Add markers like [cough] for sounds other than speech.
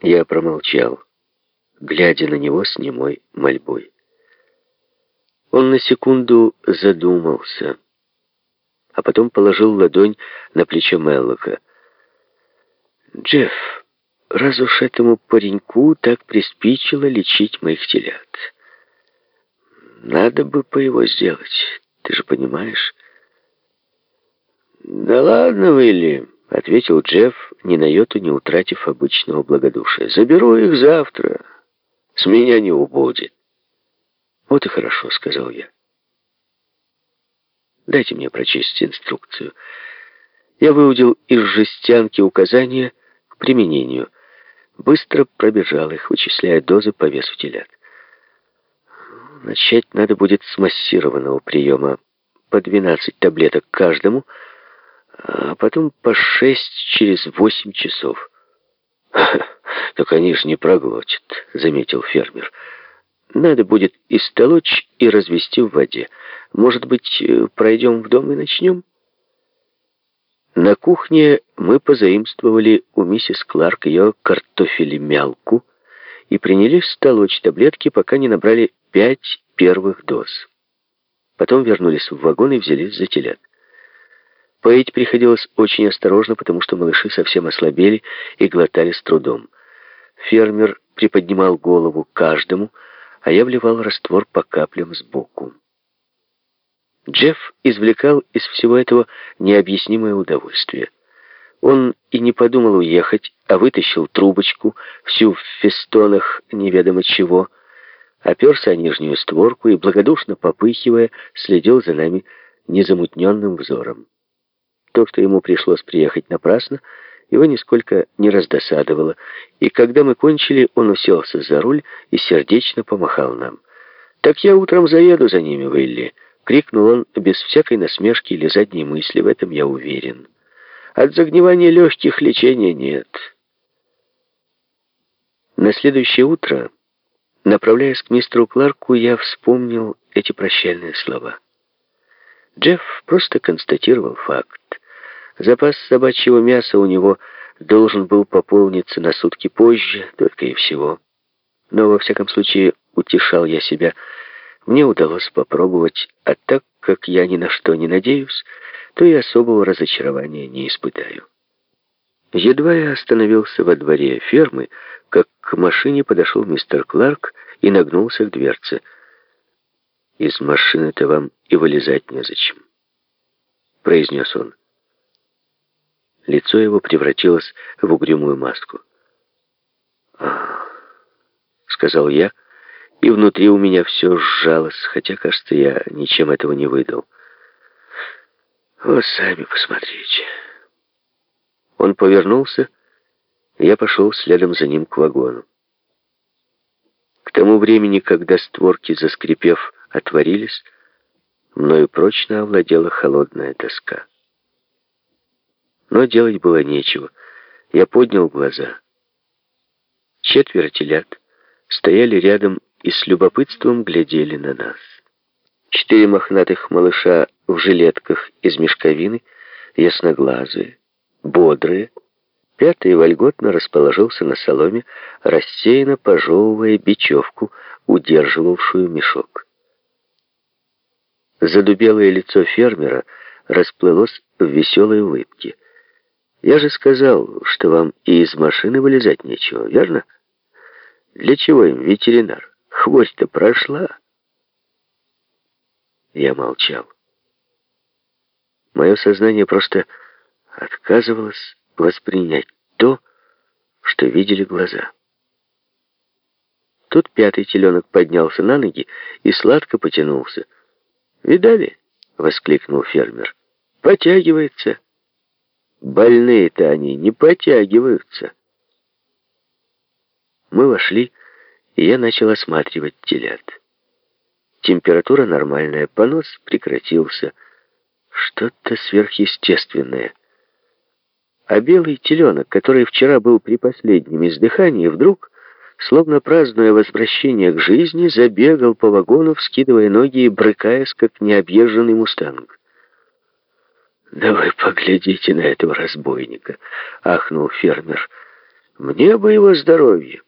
Я промолчал, глядя на него с немой мольбой. Он на секунду задумался, а потом положил ладонь на плечо Меллока. «Джефф, раз уж этому пареньку так приспичило лечить моих телят, надо бы по его сделать, ты же понимаешь?» «Да ладно, Вилли», — ответил Джефф, ни на йоту не утратив обычного благодушия. «Заберу их завтра. С меня не убудет». «Вот и хорошо», — сказал я. «Дайте мне прочесть инструкцию». Я выудил из жестянки указания к применению. Быстро пробежал их, вычисляя дозы по весу телят. Начать надо будет с массированного приема. По 12 таблеток каждому, а потом по 6 через 8 часов. [laughs] «Так они ж не проглотят», — заметил фермер. Надо будет истолочь и развести в воде. Может быть, э, пройдем в дом и начнем? На кухне мы позаимствовали у миссис Кларк ее картофелемялку и принялись столочь таблетки, пока не набрали пять первых доз. Потом вернулись в вагон и взялись за телят. Поить приходилось очень осторожно, потому что малыши совсем ослабели и глотали с трудом. Фермер приподнимал голову каждому, а я вливал раствор по каплям сбоку. Джефф извлекал из всего этого необъяснимое удовольствие. Он и не подумал уехать, а вытащил трубочку, всю в фестонах неведомо чего, оперся о нижнюю створку и, благодушно попыхивая, следил за нами незамутненным взором. То, что ему пришлось приехать напрасно, его нисколько не раздосадовало, и когда мы кончили, он уселся за руль и сердечно помахал нам. «Так я утром заеду за ними, Вилли!» — крикнул он без всякой насмешки или задней мысли, в этом я уверен. «От загнивания легких лечения нет». На следующее утро, направляясь к мистеру Кларку, я вспомнил эти прощальные слова. Джефф просто констатировал факт. Запас собачьего мяса у него должен был пополниться на сутки позже, только и всего. Но, во всяком случае, утешал я себя. Мне удалось попробовать, а так как я ни на что не надеюсь, то и особого разочарования не испытаю. Едва я остановился во дворе фермы, как к машине подошел мистер Кларк и нагнулся к дверце. «Из машины-то вам и вылезать незачем», — произнес он. Лицо его превратилось в угрюмую маску. «Ах», — сказал я, и внутри у меня все сжалось, хотя, кажется, я ничем этого не выдал. «Вот сами посмотрите». Он повернулся, и я пошел следом за ним к вагону. К тому времени, когда створки, заскрипев, отворились, мною прочно овладела холодная тоска. Но делать было нечего. Я поднял глаза. Четверо телят стояли рядом и с любопытством глядели на нас. Четыре мохнатых малыша в жилетках из мешковины, ясноглазые, бодрые. Пятый вольготно расположился на соломе, рассеянно пожевывая бечевку, удерживавшую мешок. Задубелое лицо фермера расплылось в веселой улыбке — я же сказал, что вам и из машины вылезать нечего, верно? Для чего им ветеринар? Хвость-то прошла. Я молчал. Мое сознание просто отказывалось воспринять то, что видели глаза. Тут пятый теленок поднялся на ноги и сладко потянулся. «Видали?» — воскликнул фермер. «Потягивается». Больные-то они не потягиваются. Мы вошли, и я начал осматривать телят. Температура нормальная, понос прекратился. Что-то сверхъестественное. А белый теленок, который вчера был при последнем издыхании, вдруг, словно празднуя возвращение к жизни, забегал по вагону, вскидывая ноги и брыкаясь, как необъезженный мустанг. «Да вы поглядите на этого разбойника!» — ахнул фермер. Мне бы его здоровье.